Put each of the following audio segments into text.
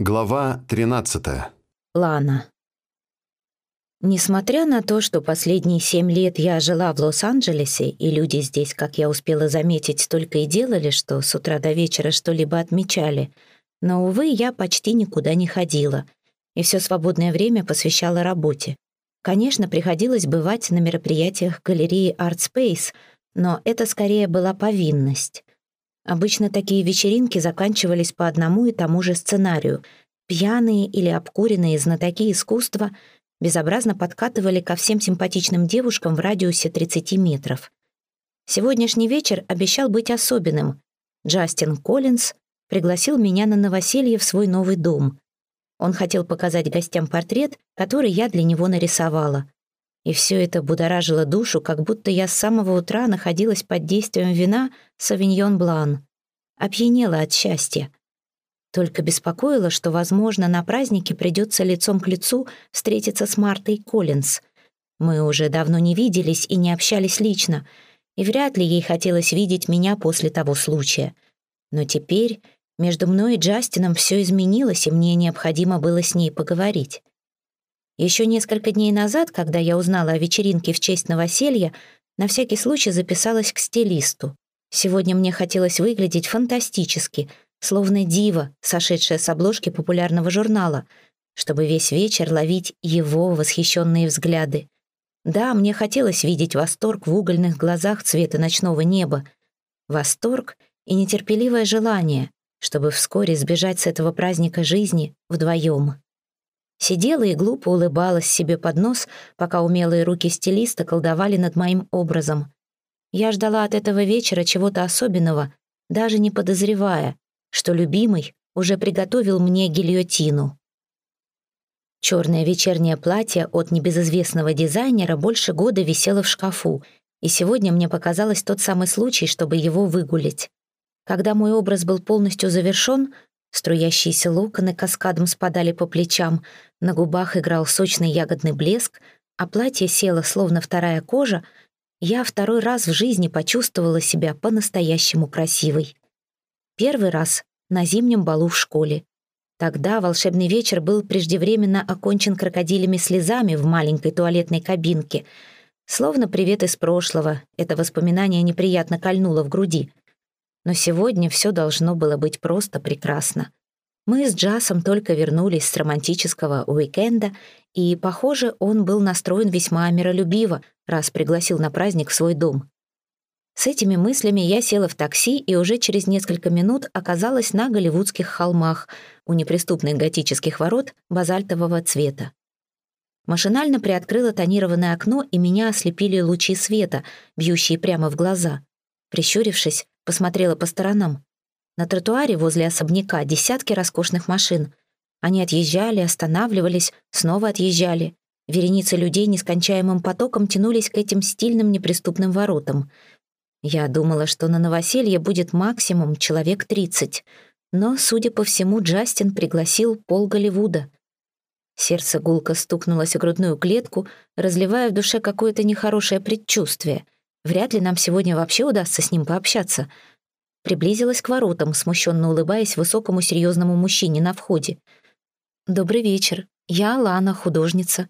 Глава 13. Лана. Несмотря на то, что последние семь лет я жила в Лос-Анджелесе, и люди здесь, как я успела заметить, только и делали, что с утра до вечера что-либо отмечали, но, увы, я почти никуда не ходила, и все свободное время посвящала работе. Конечно, приходилось бывать на мероприятиях галереи Art Space, но это скорее была повинность. Обычно такие вечеринки заканчивались по одному и тому же сценарию. Пьяные или обкуренные знатоки искусства безобразно подкатывали ко всем симпатичным девушкам в радиусе 30 метров. Сегодняшний вечер обещал быть особенным. Джастин Коллинз пригласил меня на новоселье в свой новый дом. Он хотел показать гостям портрет, который я для него нарисовала. И все это будоражило душу, как будто я с самого утра находилась под действием вина «Савиньон Блан». Опьянела от счастья. Только беспокоило, что, возможно, на празднике придется лицом к лицу встретиться с Мартой Коллинз. Мы уже давно не виделись и не общались лично, и вряд ли ей хотелось видеть меня после того случая. Но теперь между мной и Джастином все изменилось, и мне необходимо было с ней поговорить. Еще несколько дней назад, когда я узнала о вечеринке в честь новоселья, на всякий случай записалась к стилисту. Сегодня мне хотелось выглядеть фантастически, словно дива, сошедшая с обложки популярного журнала, чтобы весь вечер ловить его восхищенные взгляды. Да, мне хотелось видеть восторг в угольных глазах цвета ночного неба. Восторг и нетерпеливое желание, чтобы вскоре сбежать с этого праздника жизни вдвоем. Сидела и глупо улыбалась себе под нос, пока умелые руки стилиста колдовали над моим образом. Я ждала от этого вечера чего-то особенного, даже не подозревая, что любимый уже приготовил мне гильотину. Черное вечернее платье от небезызвестного дизайнера больше года висело в шкафу, и сегодня мне показалось тот самый случай, чтобы его выгулить. Когда мой образ был полностью завершен, Струящиеся локоны каскадом спадали по плечам, на губах играл сочный ягодный блеск, а платье село, словно вторая кожа, я второй раз в жизни почувствовала себя по-настоящему красивой. Первый раз на зимнем балу в школе. Тогда волшебный вечер был преждевременно окончен крокодилями слезами в маленькой туалетной кабинке. Словно привет из прошлого, это воспоминание неприятно кольнуло в груди — но сегодня все должно было быть просто прекрасно. Мы с Джасом только вернулись с романтического уикенда, и, похоже, он был настроен весьма миролюбиво, раз пригласил на праздник в свой дом. С этими мыслями я села в такси и уже через несколько минут оказалась на Голливудских холмах у неприступных готических ворот базальтового цвета. Машинально приоткрыла тонированное окно, и меня ослепили лучи света, бьющие прямо в глаза. Прищурившись, посмотрела по сторонам. На тротуаре возле особняка десятки роскошных машин. Они отъезжали, останавливались, снова отъезжали. Вереницы людей нескончаемым потоком тянулись к этим стильным неприступным воротам. Я думала, что на новоселье будет максимум человек 30, но, судя по всему, Джастин пригласил пол Голливуда. Сердце гулко стукнулось о грудную клетку, разливая в душе какое-то нехорошее предчувствие. Вряд ли нам сегодня вообще удастся с ним пообщаться. Приблизилась к воротам, смущенно улыбаясь высокому серьезному мужчине на входе. «Добрый вечер. Я Лана, художница».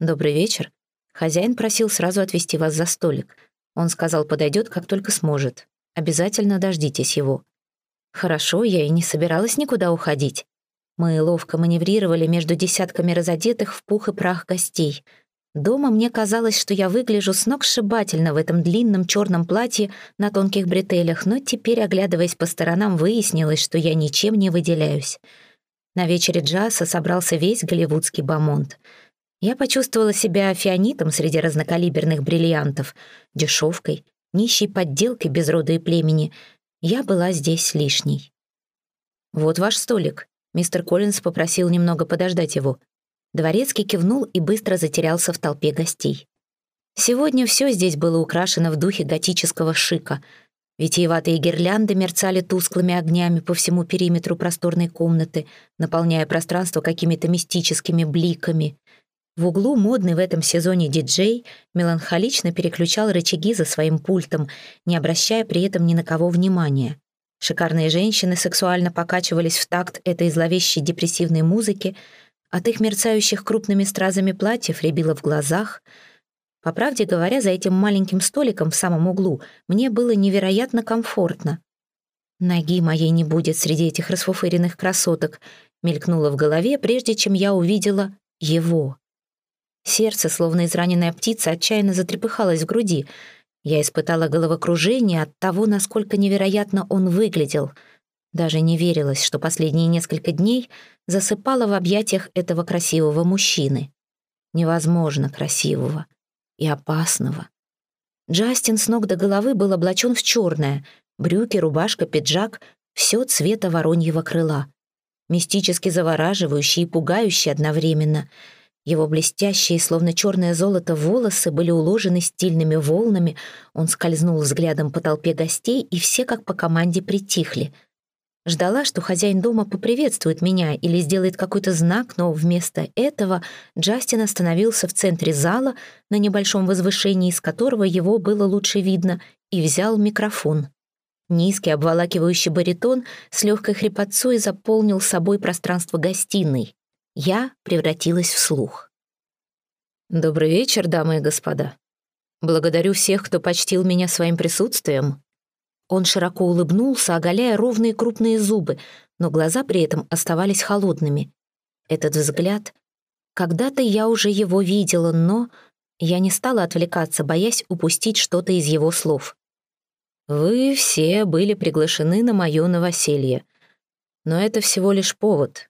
«Добрый вечер. Хозяин просил сразу отвезти вас за столик. Он сказал, подойдет, как только сможет. Обязательно дождитесь его». «Хорошо, я и не собиралась никуда уходить». Мы ловко маневрировали между десятками разодетых в пух и прах гостей — Дома мне казалось, что я выгляжу сногсшибательно в этом длинном черном платье на тонких бретелях, но теперь, оглядываясь по сторонам, выяснилось, что я ничем не выделяюсь. На вечере джаза собрался весь голливудский бомонд. Я почувствовала себя фианитом среди разнокалиберных бриллиантов, дешевкой, нищей подделкой без рода и племени. Я была здесь лишней. «Вот ваш столик», — мистер Коллинз попросил немного подождать его. Дворецкий кивнул и быстро затерялся в толпе гостей. Сегодня все здесь было украшено в духе готического шика. Витиеватые гирлянды мерцали тусклыми огнями по всему периметру просторной комнаты, наполняя пространство какими-то мистическими бликами. В углу модный в этом сезоне диджей меланхолично переключал рычаги за своим пультом, не обращая при этом ни на кого внимания. Шикарные женщины сексуально покачивались в такт этой зловещей депрессивной музыки, от их мерцающих крупными стразами платьев рябило в глазах. По правде говоря, за этим маленьким столиком в самом углу мне было невероятно комфортно. «Ноги моей не будет среди этих расфуфыренных красоток», мелькнуло в голове, прежде чем я увидела его. Сердце, словно израненная птица, отчаянно затрепыхалось в груди. Я испытала головокружение от того, насколько невероятно он выглядел. Даже не верилось, что последние несколько дней засыпала в объятиях этого красивого мужчины. Невозможно красивого и опасного. Джастин с ног до головы был облачен в черное, брюки, рубашка, пиджак — все цвета вороньего крыла. Мистически завораживающий и пугающий одновременно — его блестящие, словно черное золото, волосы были уложены стильными волнами. Он скользнул взглядом по толпе гостей, и все как по команде притихли. Ждала, что хозяин дома поприветствует меня или сделает какой-то знак, но вместо этого Джастин остановился в центре зала, на небольшом возвышении, из которого его было лучше видно, и взял микрофон. Низкий обволакивающий баритон с легкой хрипотцой заполнил собой пространство гостиной. Я превратилась в слух. «Добрый вечер, дамы и господа. Благодарю всех, кто почтил меня своим присутствием». Он широко улыбнулся, оголяя ровные крупные зубы, но глаза при этом оставались холодными. Этот взгляд... Когда-то я уже его видела, но... Я не стала отвлекаться, боясь упустить что-то из его слов. «Вы все были приглашены на мое новоселье. Но это всего лишь повод.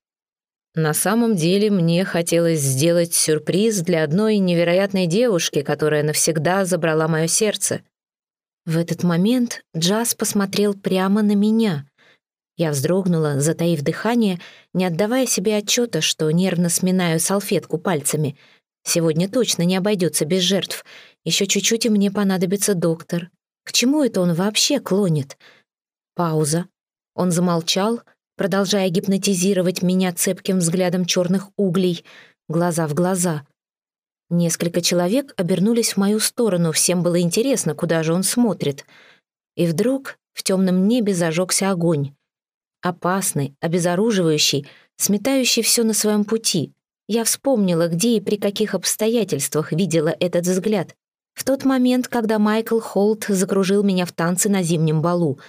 На самом деле мне хотелось сделать сюрприз для одной невероятной девушки, которая навсегда забрала мое сердце. В этот момент Джаз посмотрел прямо на меня. Я вздрогнула, затаив дыхание, не отдавая себе отчета, что нервно сминаю салфетку пальцами. Сегодня точно не обойдется без жертв. Еще чуть-чуть и мне понадобится доктор. К чему это он вообще клонит? Пауза. Он замолчал, продолжая гипнотизировать меня цепким взглядом черных углей, глаза в глаза. Несколько человек обернулись в мою сторону, всем было интересно, куда же он смотрит. И вдруг в темном небе зажегся огонь. Опасный, обезоруживающий, сметающий все на своем пути. Я вспомнила, где и при каких обстоятельствах видела этот взгляд. В тот момент, когда Майкл Холт закружил меня в танце на зимнем балу —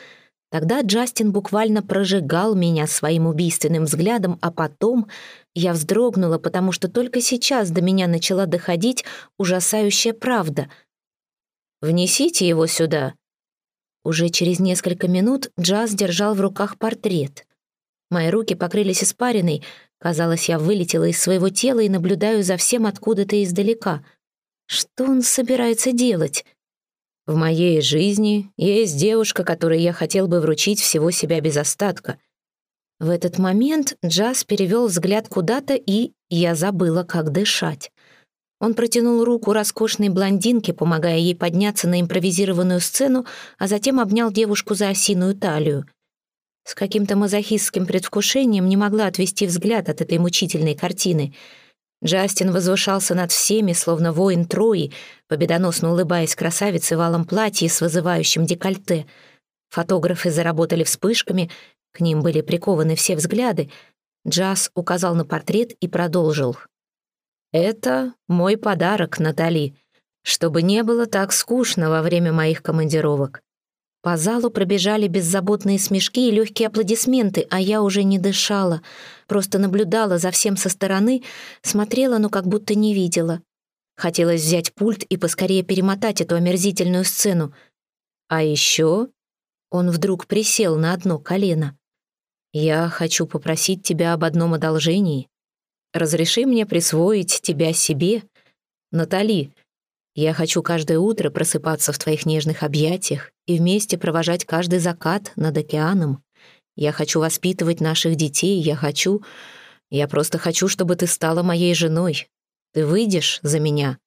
Тогда Джастин буквально прожигал меня своим убийственным взглядом, а потом я вздрогнула, потому что только сейчас до меня начала доходить ужасающая правда. «Внесите его сюда». Уже через несколько минут Джаз держал в руках портрет. Мои руки покрылись испариной, казалось, я вылетела из своего тела и наблюдаю за всем откуда-то издалека. Что он собирается делать? В моей жизни есть девушка, которой я хотел бы вручить всего себя без остатка. В этот момент Джаз перевел взгляд куда-то, и я забыла, как дышать. Он протянул руку роскошной блондинке, помогая ей подняться на импровизированную сцену, а затем обнял девушку за осиную талию. С каким-то мазохистским предвкушением не могла отвести взгляд от этой мучительной картины — Джастин возвышался над всеми, словно воин Трои, победоносно улыбаясь красавице в алом платье с вызывающим декольте. Фотографы заработали вспышками, к ним были прикованы все взгляды. Джаз указал на портрет и продолжил. «Это мой подарок, Натали, чтобы не было так скучно во время моих командировок. По залу пробежали беззаботные смешки и легкие аплодисменты, а я уже не дышала, просто наблюдала за всем со стороны, смотрела, но как будто не видела. Хотелось взять пульт и поскорее перемотать эту омерзительную сцену. А еще он вдруг присел на одно колено. «Я хочу попросить тебя об одном одолжении. Разреши мне присвоить тебя себе. Натали, я хочу каждое утро просыпаться в твоих нежных объятиях и вместе провожать каждый закат над океаном. Я хочу воспитывать наших детей, я хочу... Я просто хочу, чтобы ты стала моей женой. Ты выйдешь за меня».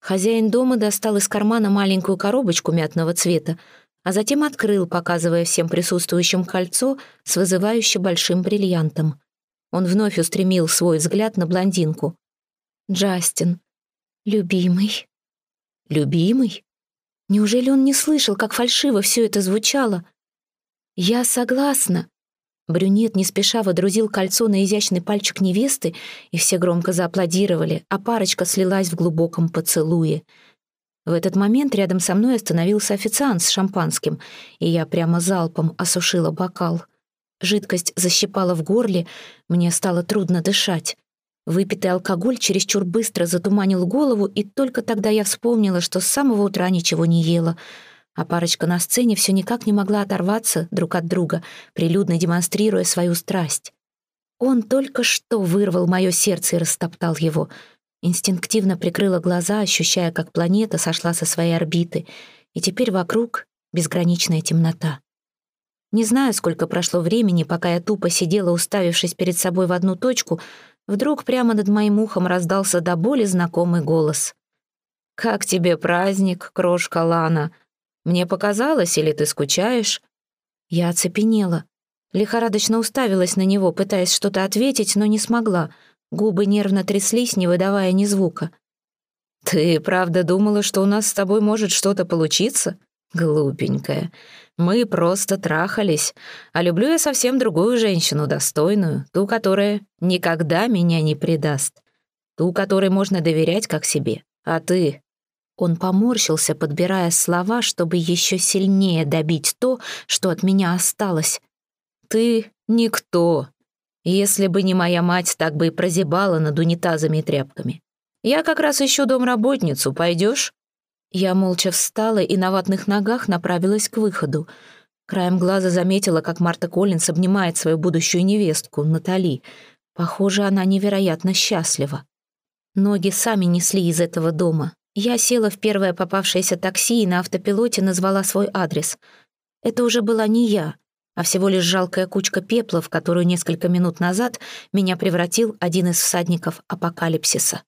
Хозяин дома достал из кармана маленькую коробочку мятного цвета, а затем открыл, показывая всем присутствующим кольцо с вызывающе большим бриллиантом. Он вновь устремил свой взгляд на блондинку. «Джастин, любимый». Любимый? Неужели он не слышал, как фальшиво все это звучало? «Я согласна». Брюнет не спеша водрузил кольцо на изящный пальчик невесты, и все громко зааплодировали, а парочка слилась в глубоком поцелуе. В этот момент рядом со мной остановился официант с шампанским, и я прямо залпом осушила бокал. Жидкость защипала в горле, мне стало трудно дышать. Выпитый алкоголь чересчур быстро затуманил голову, и только тогда я вспомнила, что с самого утра ничего не ела. А парочка на сцене все никак не могла оторваться друг от друга, прилюдно демонстрируя свою страсть. Он только что вырвал мое сердце и растоптал его. Инстинктивно прикрыла глаза, ощущая, как планета сошла со своей орбиты, и теперь вокруг безграничная темнота. Не знаю, сколько прошло времени, пока я тупо сидела, уставившись перед собой в одну точку — Вдруг прямо над моим ухом раздался до боли знакомый голос. «Как тебе праздник, крошка Лана? Мне показалось, или ты скучаешь?» Я оцепенела. Лихорадочно уставилась на него, пытаясь что-то ответить, но не смогла. Губы нервно тряслись, не выдавая ни звука. «Ты правда думала, что у нас с тобой может что-то получиться? Глупенькая. Мы просто трахались, а люблю я совсем другую женщину, достойную, ту, которая никогда меня не предаст, ту, которой можно доверять как себе. А ты...» Он поморщился, подбирая слова, чтобы еще сильнее добить то, что от меня осталось. «Ты никто. Если бы не моя мать, так бы и прозябала над унитазами и тряпками. Я как раз ищу домработницу, пойдешь? Я молча встала и на ватных ногах направилась к выходу. Краем глаза заметила, как Марта Коллинс обнимает свою будущую невестку, Натали. Похоже, она невероятно счастлива. Ноги сами несли из этого дома. Я села в первое попавшееся такси и на автопилоте назвала свой адрес. Это уже была не я, а всего лишь жалкая кучка пепла, в которую несколько минут назад меня превратил один из всадников апокалипсиса.